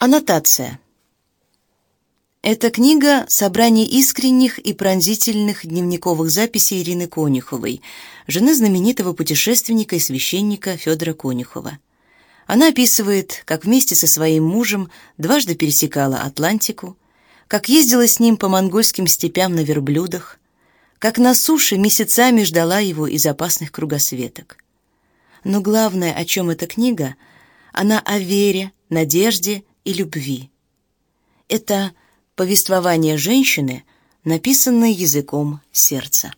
Аннотация. Эта книга — собрание искренних и пронзительных дневниковых записей Ирины Конюховой, жены знаменитого путешественника и священника Федора Конюхова. Она описывает, как вместе со своим мужем дважды пересекала Атлантику, как ездила с ним по монгольским степям на верблюдах, как на суше месяцами ждала его из опасных кругосветок. Но главное, о чем эта книга, она о вере, надежде и любви. Это повествование женщины, написанное языком сердца.